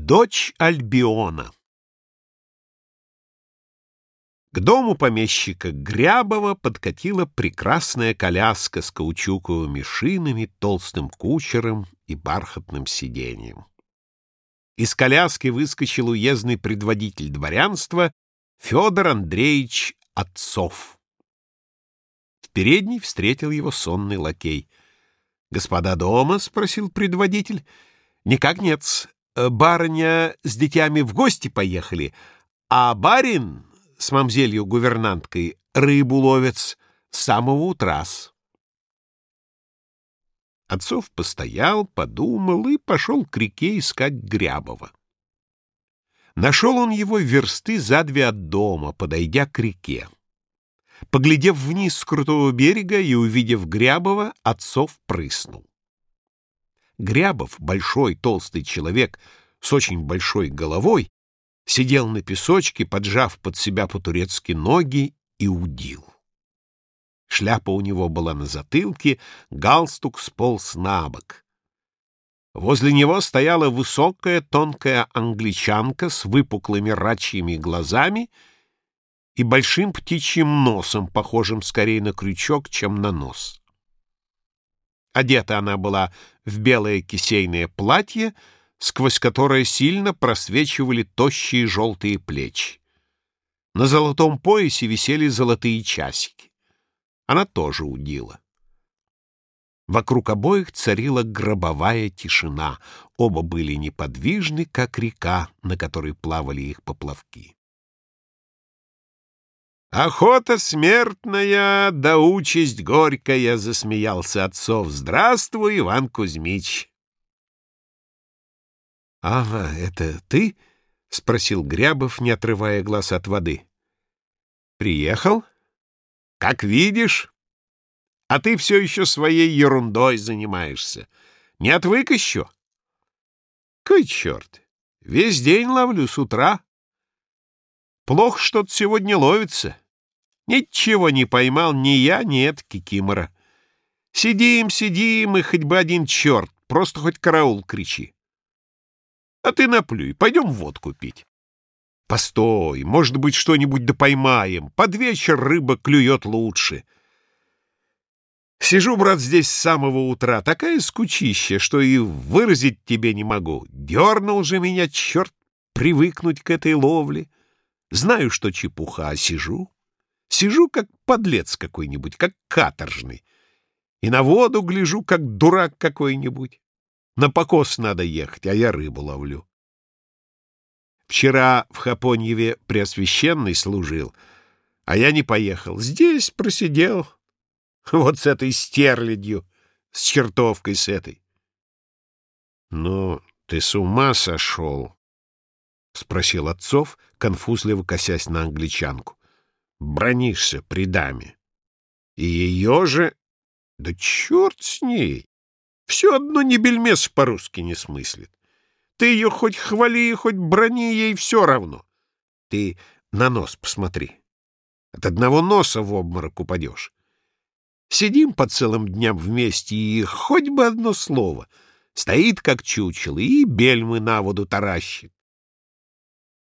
Дочь Альбиона К дому помещика Грябова подкатила прекрасная коляска с каучуковыми шинами, толстым кучером и бархатным сиденьем. Из коляски выскочил уездный предводитель дворянства Федор Андреевич Отцов. В передней встретил его сонный лакей. «Господа дома?» — спросил предводитель. «Никак нет. Барыня с детьми в гости поехали, а барин с мамзелью гувернанткой рыбу ловец с самого утра. Отцов постоял, подумал и пошел к реке искать Грябова. Нашел он его версты за две от дома, подойдя к реке. Поглядев вниз с крутого берега и увидев Грябова, Отцов прыснул. Грябов, большой толстый человек с очень большой головой, сидел на песочке, поджав под себя по-турецки ноги и удил. Шляпа у него была на затылке, галстук сполз на бок. Возле него стояла высокая тонкая англичанка с выпуклыми рачьими глазами и большим птичьим носом, похожим скорее на крючок, чем на нос. Одета она была в белое кисейное платье, сквозь которое сильно просвечивали тощие желтые плечи. На золотом поясе висели золотые часики. Она тоже удила. Вокруг обоих царила гробовая тишина. Оба были неподвижны, как река, на которой плавали их поплавки. «Охота смертная, да участь горькая!» — засмеялся отцов. «Здравствуй, Иван Кузьмич!» «Ага, это ты?» — спросил Грябов, не отрывая глаз от воды. «Приехал? Как видишь. А ты все еще своей ерундой занимаешься. Не отвык еще?» «Кой черт! Весь день ловлю с утра. Плохо что-то сегодня ловится. Ничего не поймал ни я, ни этот кикимора. Сидим, сидим, и хоть бы один черт, просто хоть караул кричи. А ты наплюй, пойдем водку пить. Постой, может быть, что-нибудь да поймаем. Под вечер рыба клюет лучше. Сижу, брат, здесь с самого утра, такая скучища, что и выразить тебе не могу. Дернул же меня, черт, привыкнуть к этой ловле. Знаю, что чепуха, а сижу. Сижу, как подлец какой-нибудь, как каторжный. И на воду гляжу, как дурак какой-нибудь. На покос надо ехать, а я рыбу ловлю. Вчера в Хапоньеве Преосвященный служил, а я не поехал. Здесь просидел. Вот с этой стерлядью, с чертовкой с этой. — Ну, ты с ума сошел? — спросил отцов, конфузливо косясь на англичанку. — Бронишься при даме. И ее же... Да черт с ней! Все одно не бельмес по-русски не смыслит. Ты ее хоть хвали, хоть брони, ей все равно. Ты на нос посмотри. От одного носа в обморок упадешь. Сидим по целым дням вместе, и хоть бы одно слово. Стоит, как чучело, и бельмы на воду таращит.